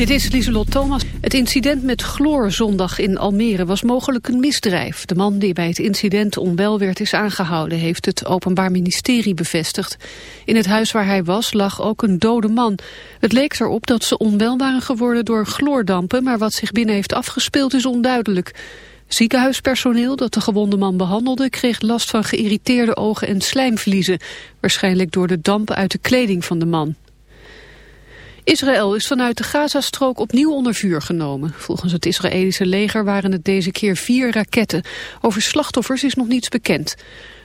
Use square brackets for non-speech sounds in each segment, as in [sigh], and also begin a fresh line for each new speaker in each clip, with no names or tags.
Dit is Lieselot Thomas. Het incident met chloor zondag in Almere was mogelijk een misdrijf. De man die bij het incident onwel werd is aangehouden, heeft het Openbaar Ministerie bevestigd. In het huis waar hij was lag ook een dode man. Het leek erop dat ze onwel waren geworden door chloordampen, maar wat zich binnen heeft afgespeeld is onduidelijk. Ziekenhuispersoneel dat de gewonde man behandelde kreeg last van geïrriteerde ogen en slijmvliezen, waarschijnlijk door de damp uit de kleding van de man. Israël is vanuit de Gazastrook opnieuw onder vuur genomen. Volgens het Israëlische leger waren het deze keer vier raketten. Over slachtoffers is nog niets bekend.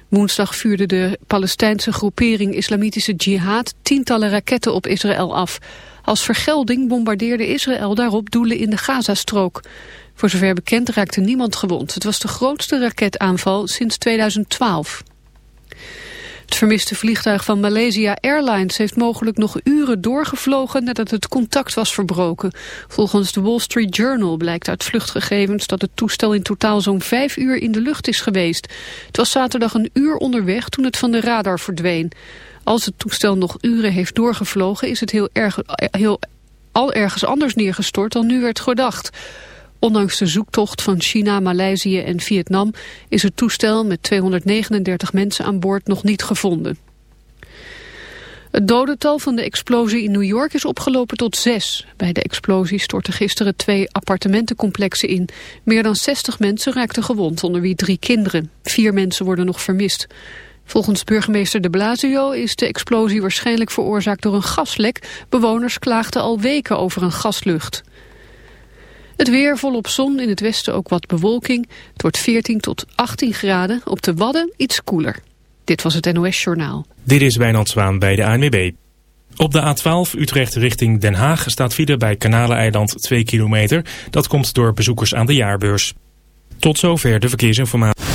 Woensdag vuurde de Palestijnse groepering Islamitische Jihad tientallen raketten op Israël af. Als vergelding bombardeerde Israël daarop doelen in de Gazastrook. Voor zover bekend raakte niemand gewond. Het was de grootste raketaanval sinds 2012. Het vermiste vliegtuig van Malaysia Airlines heeft mogelijk nog uren doorgevlogen nadat het contact was verbroken. Volgens de Wall Street Journal blijkt uit vluchtgegevens dat het toestel in totaal zo'n vijf uur in de lucht is geweest. Het was zaterdag een uur onderweg toen het van de radar verdween. Als het toestel nog uren heeft doorgevlogen is het heel erg, heel, al ergens anders neergestort dan nu werd gedacht. Ondanks de zoektocht van China, Maleisië en Vietnam is het toestel met 239 mensen aan boord nog niet gevonden. Het dodental van de explosie in New York is opgelopen tot zes. Bij de explosie stortten gisteren twee appartementencomplexen in. Meer dan 60 mensen raakten gewond, onder wie drie kinderen. Vier mensen worden nog vermist. Volgens burgemeester de Blasio is de explosie waarschijnlijk veroorzaakt door een gaslek. Bewoners klaagden al weken over een gaslucht. Het weer volop zon, in het westen ook wat bewolking. Het wordt 14 tot 18 graden, op de Wadden iets koeler. Dit was het NOS Journaal.
Dit is Wijnand Zwaan bij de ANWB. Op de A12 Utrecht richting Den Haag staat file bij Kanaleneiland 2 kilometer. Dat komt door bezoekers aan de jaarbeurs. Tot zover de verkeersinformatie.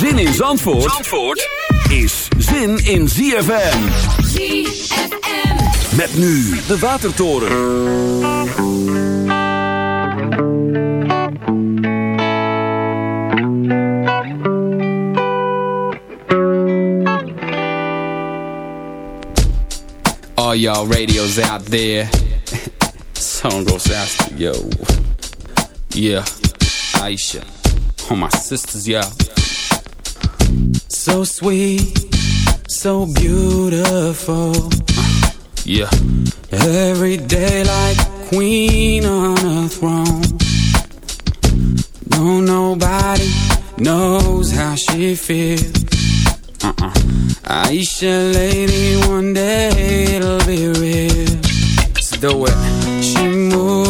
Zin in Zandvoort, Zandvoort is zin in ZFM.
ZFM.
Met nu de Watertoren.
All y'all radios out there. Song goes out to yo. Yeah, Aisha. All my sisters, yeah. So sweet, so beautiful. Uh, yeah. Every day like queen on a throne. No, nobody knows how she feels. Uh-uh. Aisha, lady, one day it'll be real. Let's do it. She moves,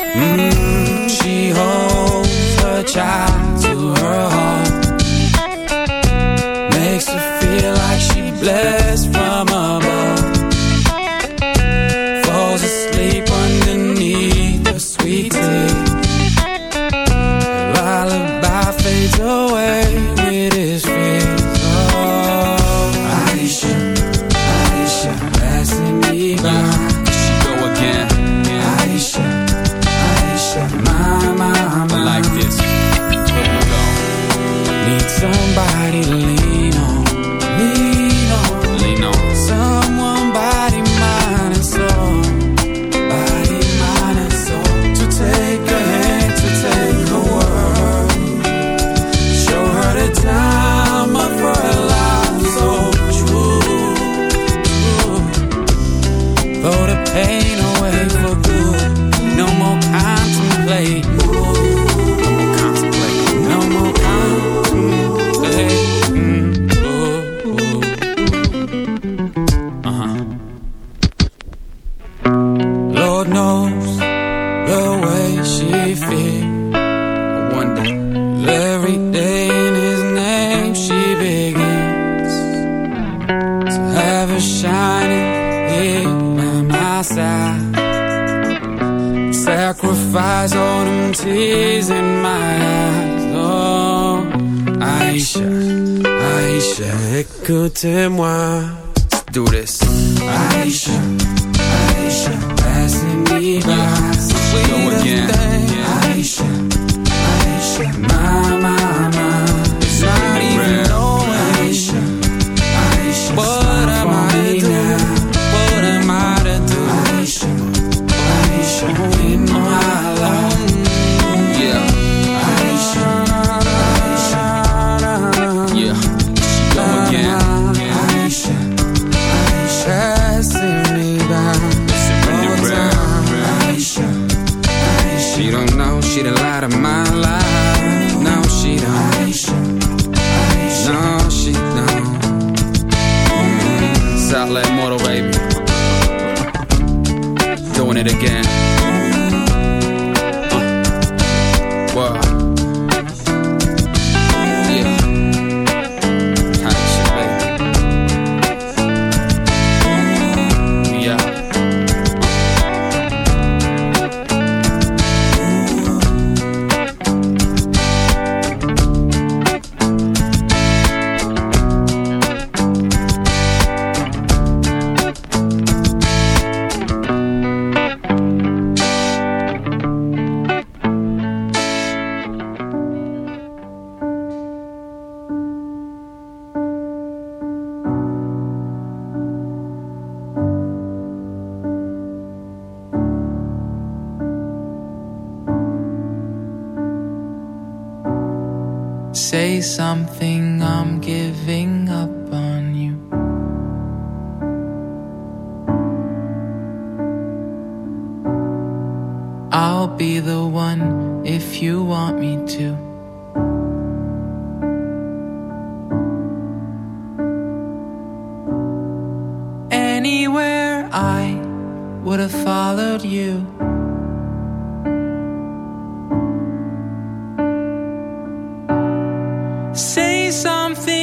Let something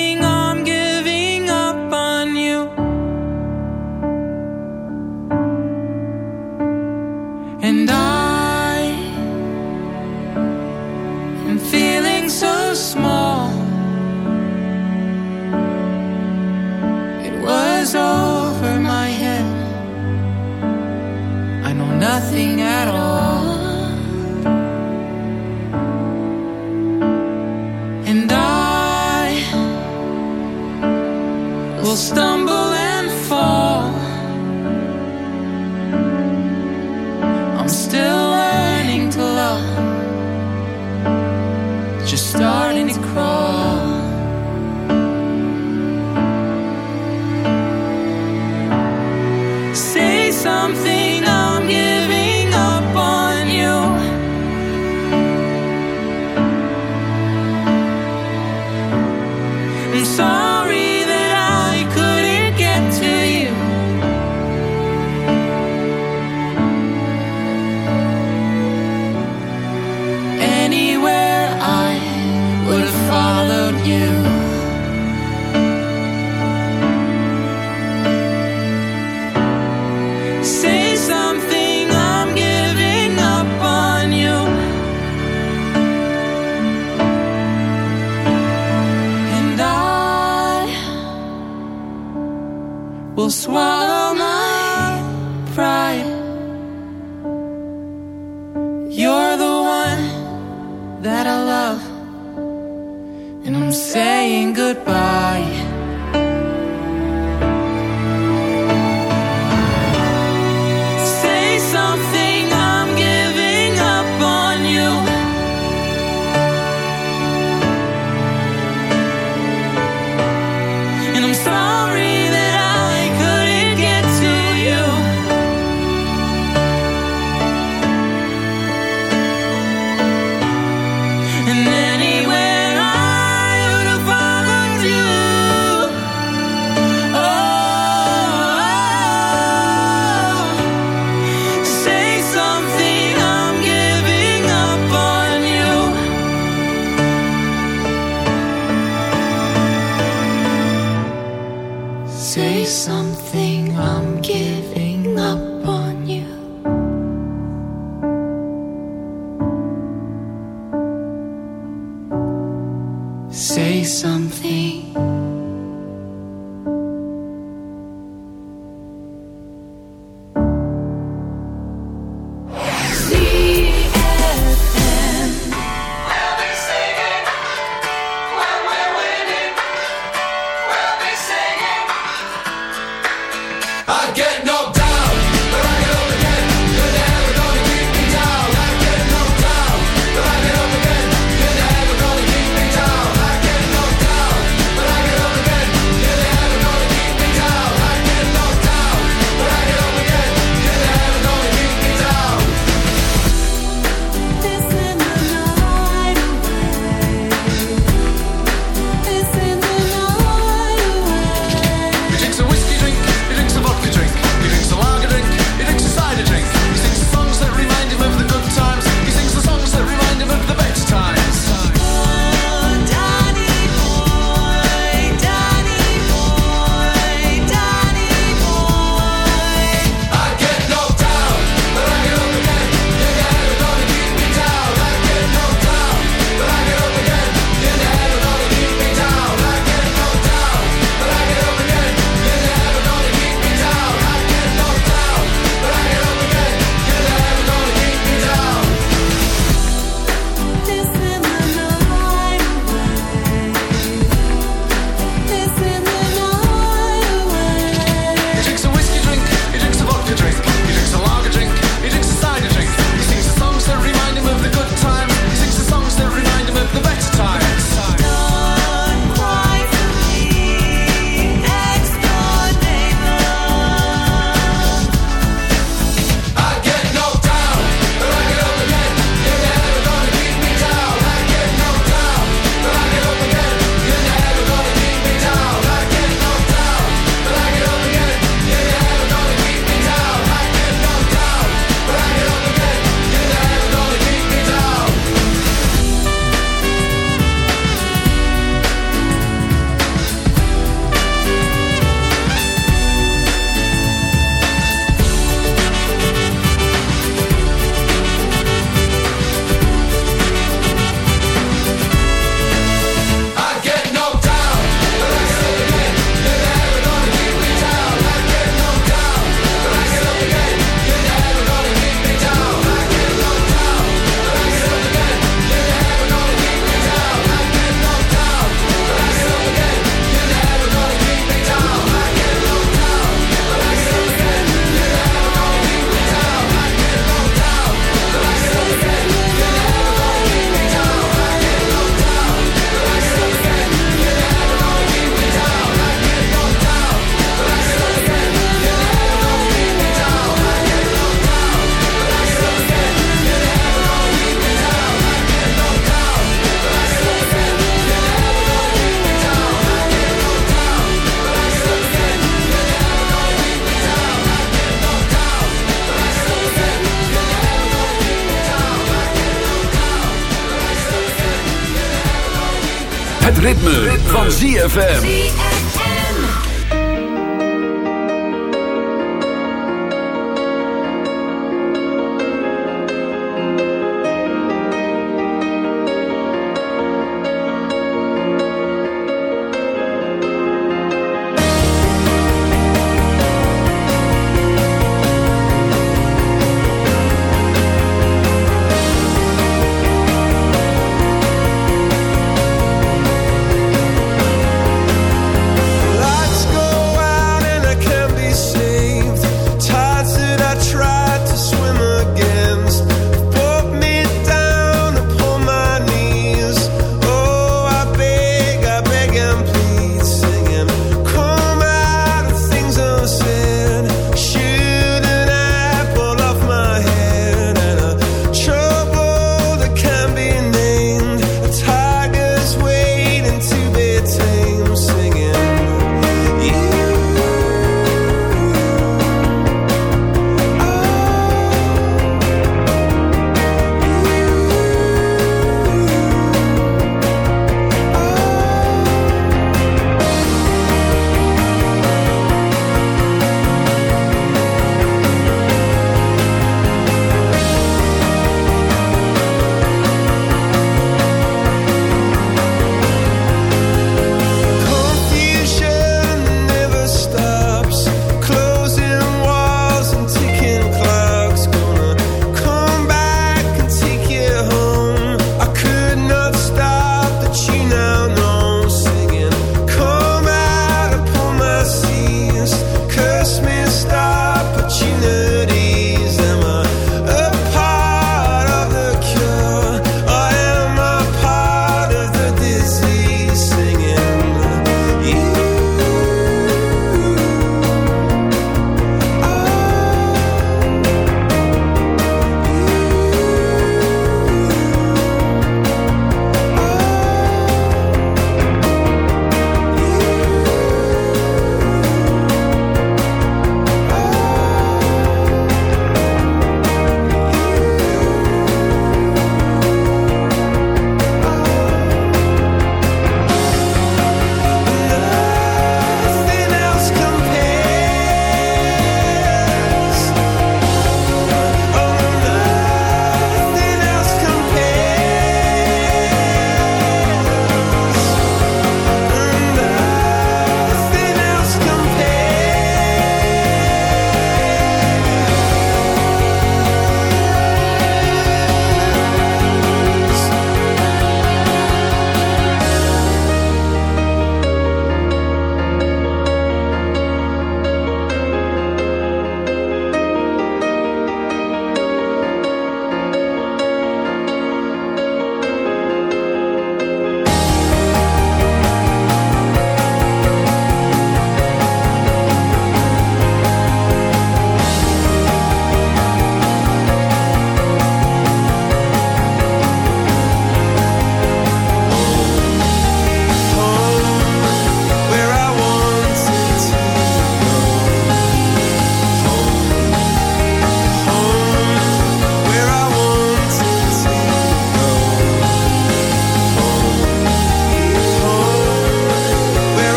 ZFM.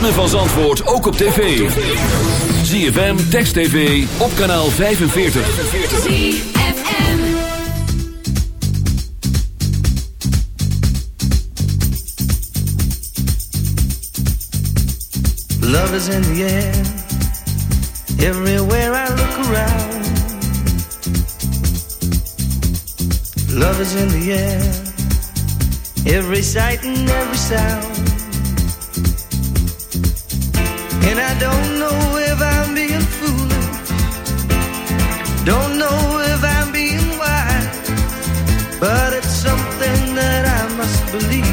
ritme van Zandvoort ook op tv. ZFM, Text TV, op kanaal 45.
Love is in the air Everywhere I look around Love is in the air Every sight and every sound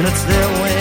and it's
their way.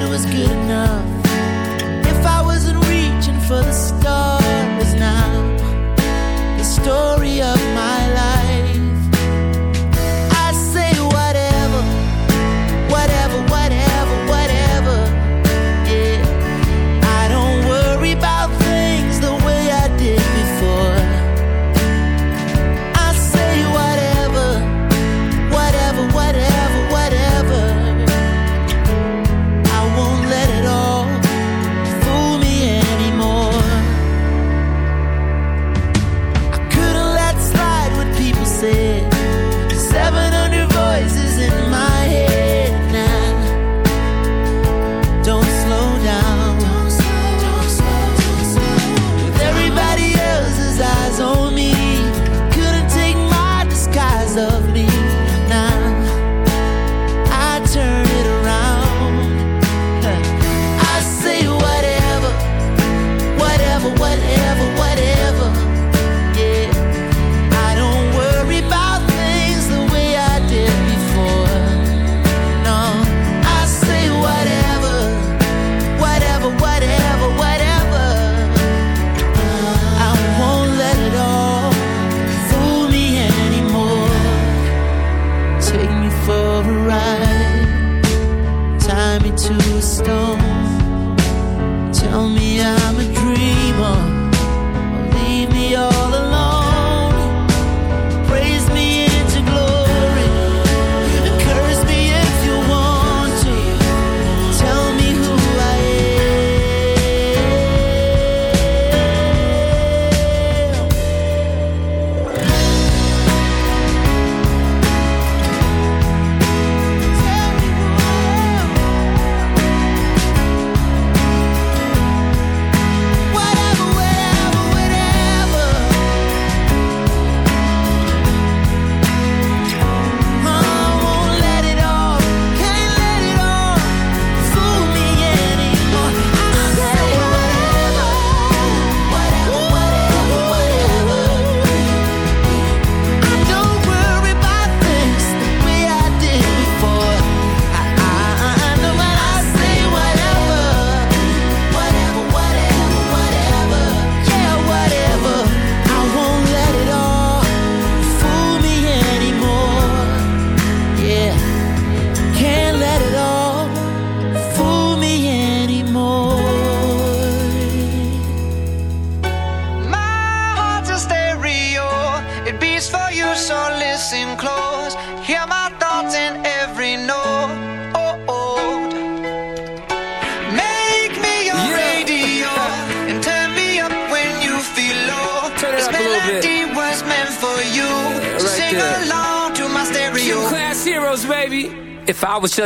Did was good enough. If I wasn't reaching for the stars now, the story of my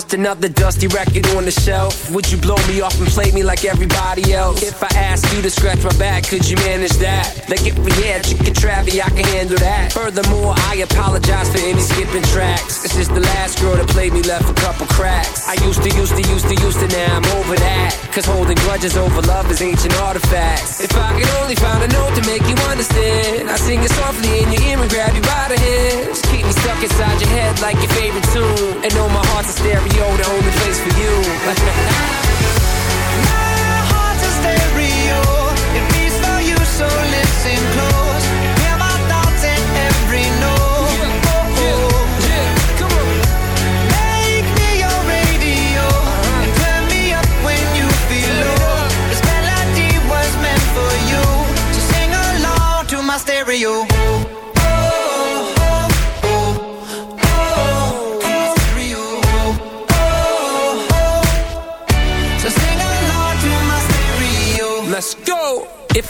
just another dusty record on the shelf, would you blow me off and play me like everybody else? If I asked you to scratch my back, could you manage that? Like if we had chicken travy, I can handle that. Furthermore, I apologize for any skipping tracks. This is the last girl that played me left a couple cracks. I used to, used to, used to, used to, now I'm over that. Cause holding grudges over love is ancient artifacts. If I could only find a note to make you understand, I sing it softly in your ear and grab you by the hands. Keep me stuck inside your head like your favorite tune. And know my heart's a stereo, the only place for you. [laughs]
My heart's a stereo. Stereo.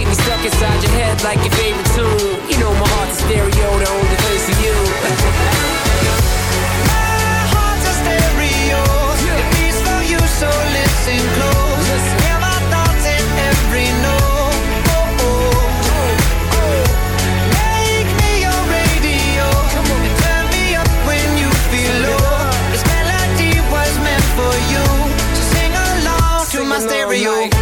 keep me stuck inside your head like your favorite tune. You know my heart's a stereo, the only place for you.
my stereo,
it beats
for you,
so listen close. Hear my thoughts in every note. For you, so sing along to my stereo.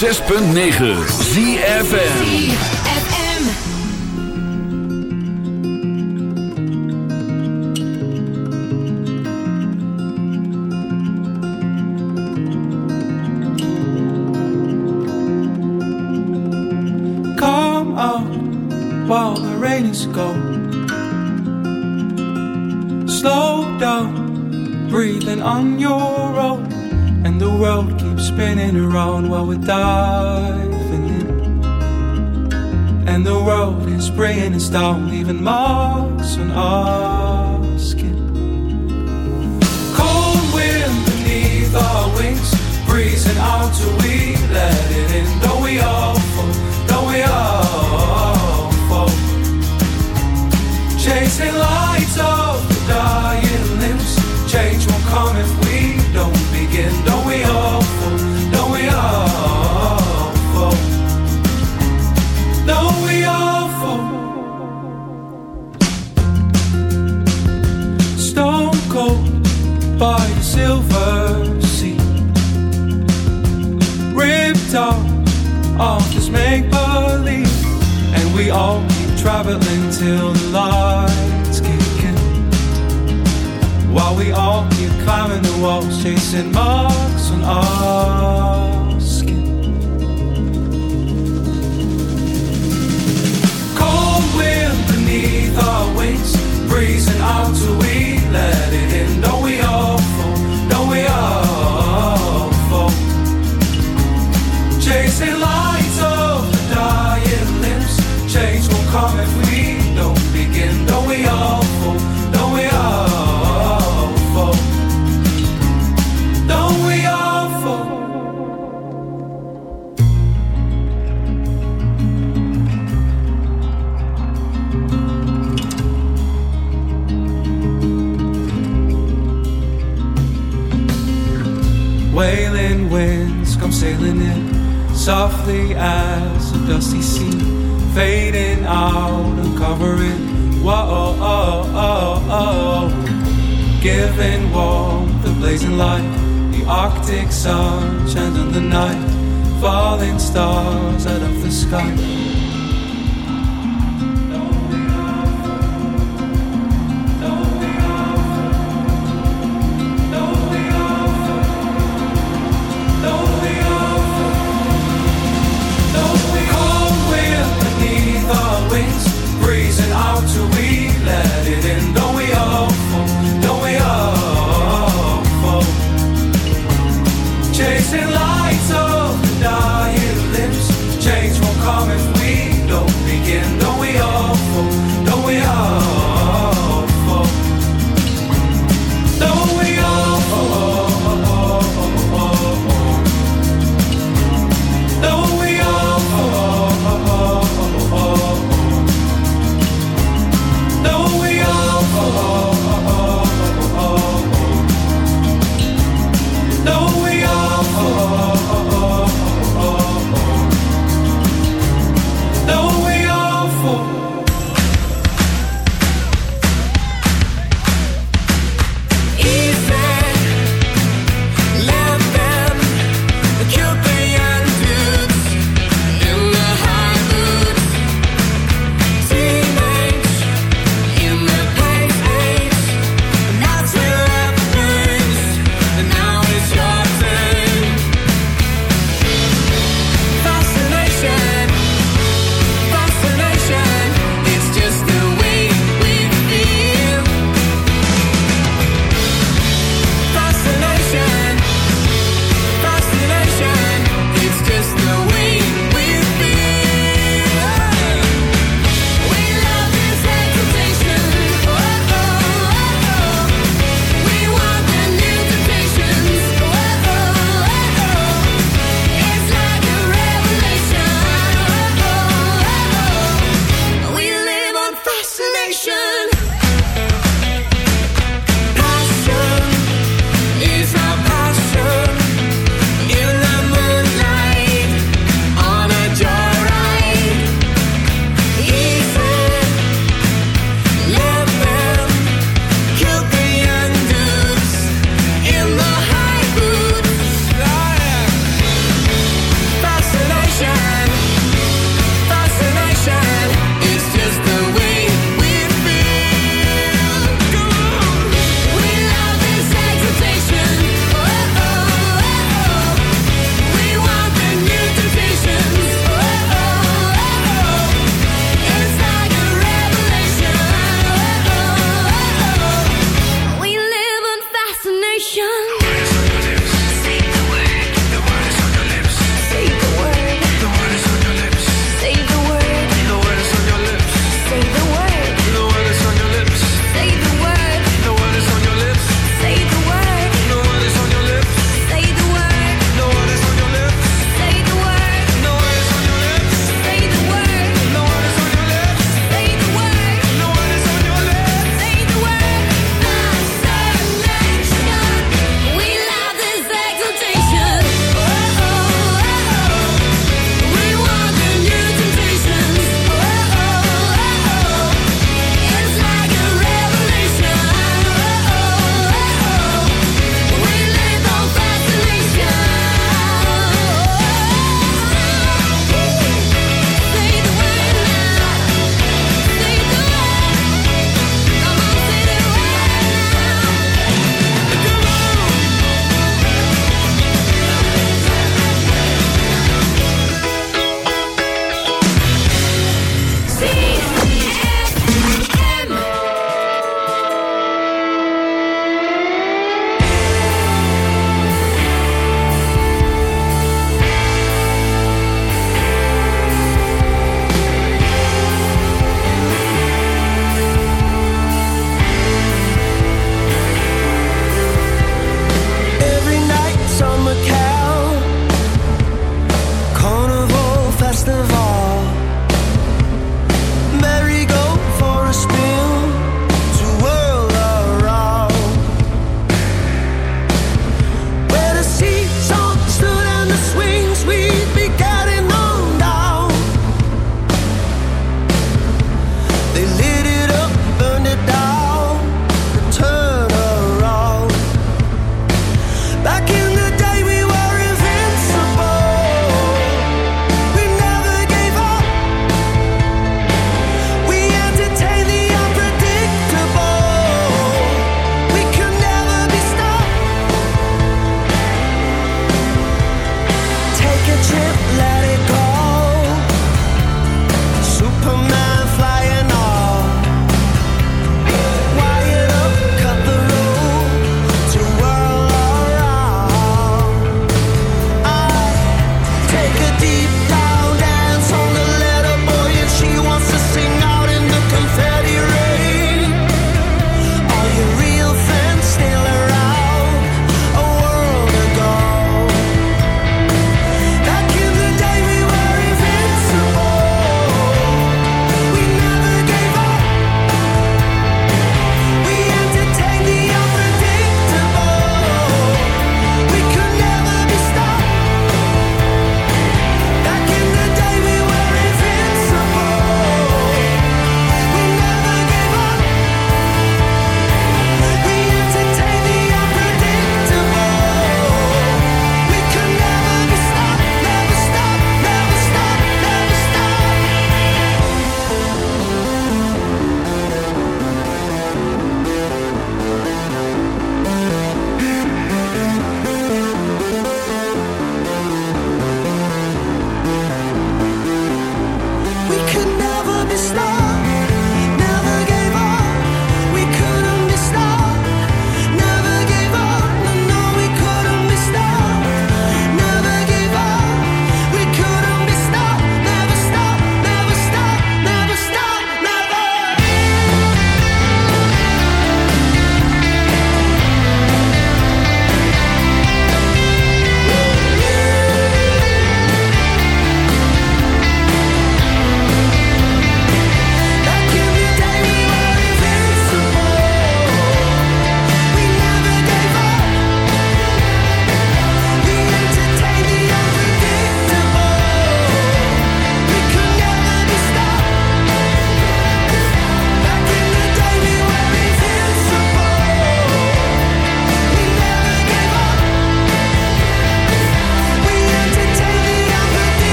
106.9 ZFM. while we're diving in. And the road is spraying its down, leaving marks on our skin. Cold wind beneath our wings, breezing out till we let it in. Don't we all fall? Don't we all fall? Chasing
love.